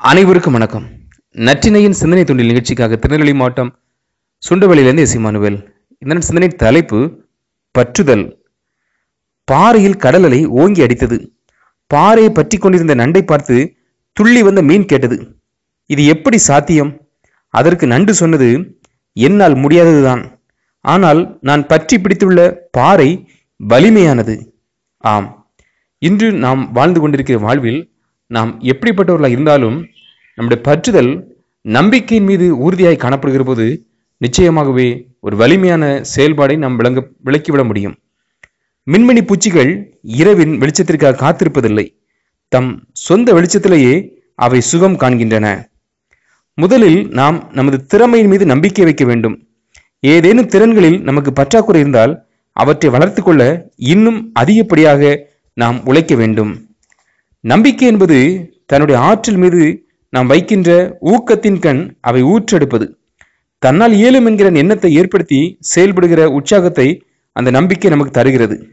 அனைவருக்கும் வணக்கம். நற்றினையின் சிந்தனை தொண்டில் நிகழ்ச்சிக்காக திருநெல்வேலி மாவட்டம் சுண்டவளியிலிருந்து எசிமானுவேல் இந்த சிந்தனை தலைப்பு பற்றுதல். பாறையில் கடல் அலை ஓங்கி அடித்தது. பாறையை பற்றி கொண்டிருந்த நண்டை பார்த்து துள்ளி வந்த மீன் கேட்டது. இது எப்படி சாத்தியம்? அதற்கு நண்டு சொன்னது என்னால் முடியாததுதான். ஆனால் நான் பற்றி பிடித்துள்ள பாறை வலிமையானது. ஆம். இன்று நாம் வாழ்ந்து கொண்டிருக்கிற வாழ்வில் நாம் எப்படிப்பட்டவர்களாக இருந்தாலும் நம்முடைய பற்றுதல் நம்பிக்கையின் மீது உறுதியாய் காணப்படுகிற போது நிச்சயமாகவே ஒரு வலிமையான செயல்பாடை நாம் விளங்க விளக்கிவிட முடியும். மின்மினி பூச்சிகள் இரவின் வெளிச்சத்திற்காக காத்திருப்பதில்லை. தம் சொந்த வெளிச்சத்திலேயே அவை சுகம் காண்கின்றன. முதலில் நாம் நமது திறமையின் மீது நம்பிக்கை வைக்க வேண்டும். ஏதேனும் திறன்களில் நமக்கு பற்றாக்குறை இருந்தால் அவற்றை வளர்த்து கொள்ள இன்னும் அதிகப்படியாக நாம் உழைக்க வேண்டும். நம்பிக்கை என்பது தன்னுடைய ஆற்றல் மீது நாம் வைக்கின்ற ஊக்கத்தின் கண் அவை ஊற்றெடுப்பது. தன்னால் இயலும் என்கிற எண்ணத்தை ஏற்படுத்தி செயல்படுகிற உற்சாகத்தை அந்த நம்பிக்கை நமக்கு தருகிறது.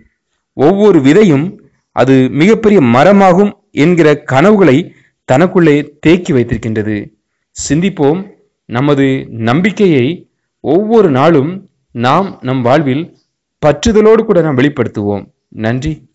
ஒவ்வொரு விதையும் அது மிகப்பெரிய மரமாகும் என்கிற கனவுகளை தனக்குள்ளே தேக்கி வைத்திருக்கின்றது. சிந்திப்போம் நமது நம்பிக்கையை ஒவ்வொரு நாளும் நாம் நம் வாழ்வில் பற்றுதலோடு கூட நாம் வெளிப்படுத்துவோம். நன்றி.